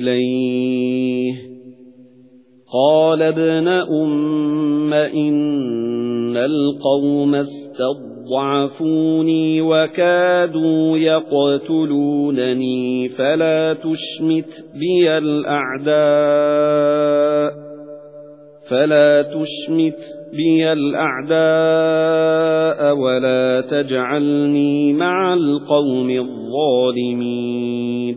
إِلَيْهِ. قَالَ ابْنَ أُمَّ إِنَّ الْقَوْمَ اسْتَضْعَفُونِي وَكَادُوا يَقْتُلُونَنِي فَلَا تُشْمِتْ بِيَ الْأَعْدَاءَ فَلَا تُشْمِتْ بِيَ الْأَعْدَاءَ وَلَا تَجْعَلْنِي مَعَ الْقَوْمِ الظَّالِمِينَ.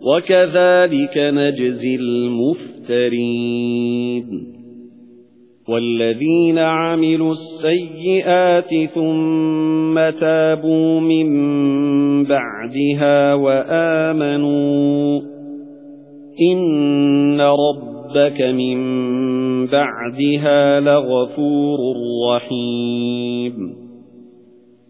وَكَذَلِكَ نَجْزِي الْمُفْتَرِينَ وَالَّذِينَ عَمِلُوا السَّيِّئَاتِ ثُمَّ تَابُوا مِن بَعْدِهَا وَآمَنُوا إِنَّ رَبَّكَ مِن بَعْدِهَا لَغَفُورٌ رَّحِيمٌ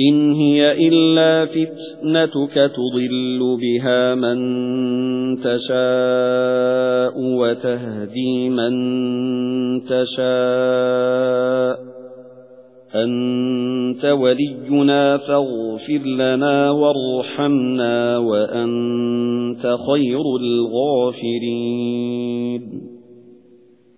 إِنْ هِيَ إِلَّا فِتْنَتُكَ تُضِلُّ بِهَا مَن تَشَاءُ وَتَهْدِي مَن تَشَاءُ. أَنْتَ وَلِيُّنَا فَاغْفِرْ لَنَا وَارْحَمْنَا وَأَنْتَ خَيْرُ الْغَافِرِينَ.